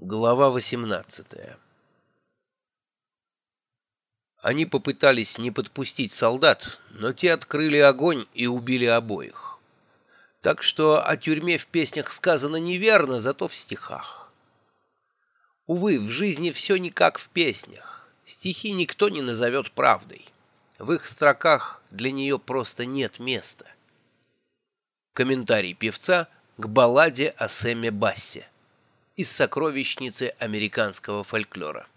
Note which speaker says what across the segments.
Speaker 1: Глава 18 Они попытались не подпустить солдат, но те открыли огонь и убили обоих. Так что о тюрьме в песнях сказано неверно, зато в стихах. Увы, в жизни все не как в песнях. Стихи никто не назовет правдой. В их строках для нее просто нет места. Комментарий певца к балладе о Сэме Бассе из сокровищницы американского фольклора.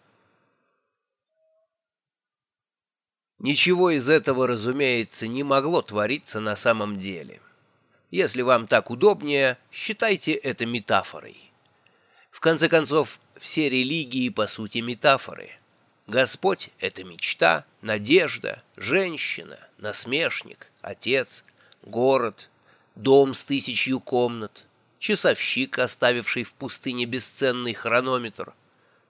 Speaker 1: Ничего из этого, разумеется, не могло твориться на самом деле. Если вам так удобнее, считайте это метафорой. В конце концов, все религии по сути метафоры. Господь — это мечта, надежда, женщина, насмешник, отец, город, дом с тысячью комнат — часовщик, оставивший в пустыне бесценный хронометр,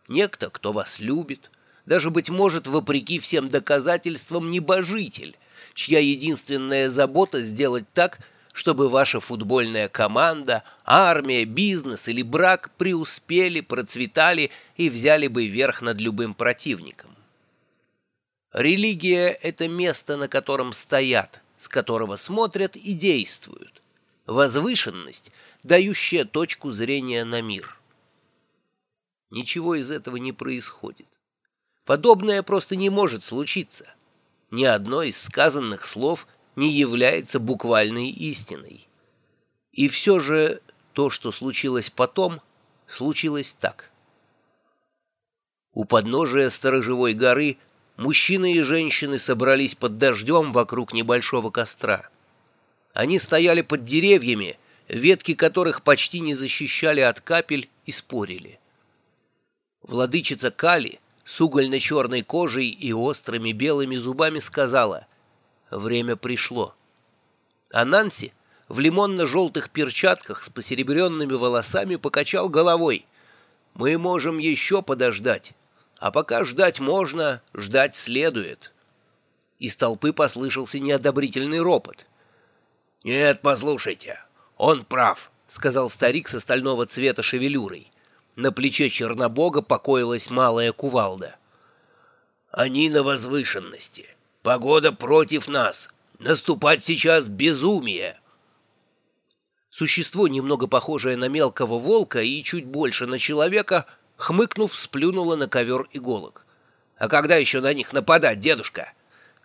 Speaker 1: некто, кто вас любит, даже, быть может, вопреки всем доказательствам, небожитель, чья единственная забота сделать так, чтобы ваша футбольная команда, армия, бизнес или брак преуспели, процветали и взяли бы верх над любым противником. Религия — это место, на котором стоят, с которого смотрят и действуют. Возвышенность дающая точку зрения на мир. Ничего из этого не происходит. Подобное просто не может случиться. Ни одно из сказанных слов не является буквальной истиной. И все же то, что случилось потом, случилось так. У подножия сторожевой горы мужчины и женщины собрались под дождем вокруг небольшого костра. Они стояли под деревьями, ветки которых почти не защищали от капель и спорили. Владычица Кали с угольно-черной кожей и острыми белыми зубами сказала «Время пришло». А Нанси в лимонно-желтых перчатках с посеребренными волосами покачал головой «Мы можем еще подождать, а пока ждать можно, ждать следует». Из толпы послышался неодобрительный ропот. «Нет, послушайте, «Он прав», — сказал старик с стального цвета шевелюрой. На плече Чернобога покоилась малая кувалда. «Они на возвышенности. Погода против нас. Наступать сейчас безумие». Существо, немного похожее на мелкого волка и чуть больше на человека, хмыкнув, сплюнуло на ковер иголок. «А когда еще на них нападать, дедушка?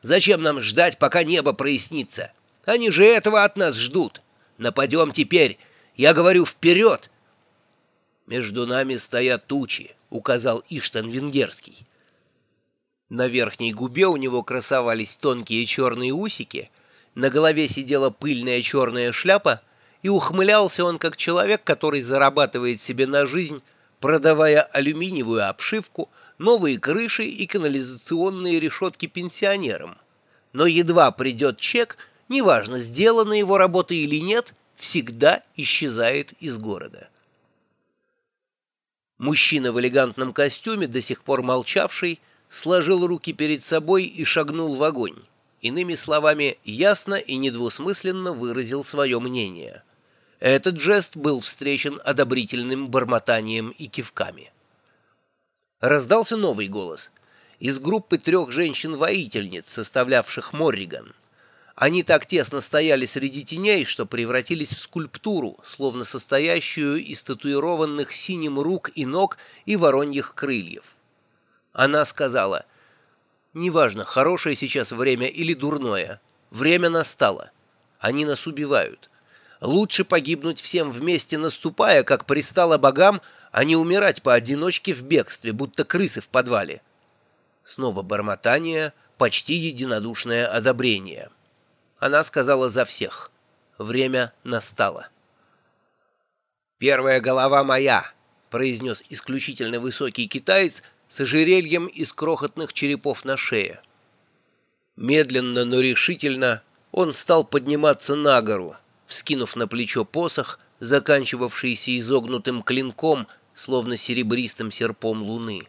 Speaker 1: Зачем нам ждать, пока небо прояснится? Они же этого от нас ждут». Нападем теперь! Я говорю, вперед!» «Между нами стоят тучи», — указал Иштан Венгерский. На верхней губе у него красовались тонкие черные усики, на голове сидела пыльная черная шляпа, и ухмылялся он как человек, который зарабатывает себе на жизнь, продавая алюминиевую обшивку, новые крыши и канализационные решетки пенсионерам. Но едва придет чек — неважно, сделана его работа или нет, всегда исчезает из города. Мужчина в элегантном костюме, до сих пор молчавший, сложил руки перед собой и шагнул в огонь. Иными словами, ясно и недвусмысленно выразил свое мнение. Этот жест был встречен одобрительным бормотанием и кивками. Раздался новый голос. Из группы трех женщин-воительниц, составлявших Морриган. Они так тесно стояли среди теней, что превратились в скульптуру, словно состоящую из татуированных синим рук и ног и вороньих крыльев. Она сказала, «Неважно, хорошее сейчас время или дурное, время настало. Они нас убивают. Лучше погибнуть всем вместе наступая, как пристало богам, а не умирать поодиночке в бегстве, будто крысы в подвале». Снова бормотание, почти единодушное одобрение. Она сказала за всех. Время настало. «Первая голова моя», — произнес исключительно высокий китаец с ожерельем из крохотных черепов на шее. Медленно, но решительно он стал подниматься на гору, вскинув на плечо посох, заканчивавшийся изогнутым клинком, словно серебристым серпом луны.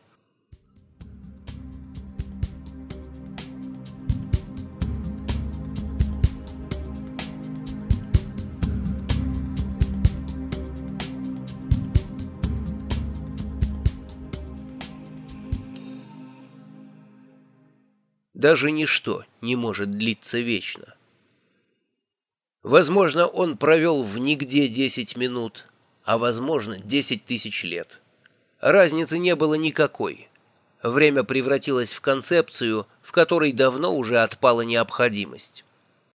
Speaker 1: Даже ничто не может длиться вечно. Возможно, он провел в нигде 10 минут, а возможно, 10 тысяч лет. Разницы не было никакой. Время превратилось в концепцию, в которой давно уже отпала необходимость.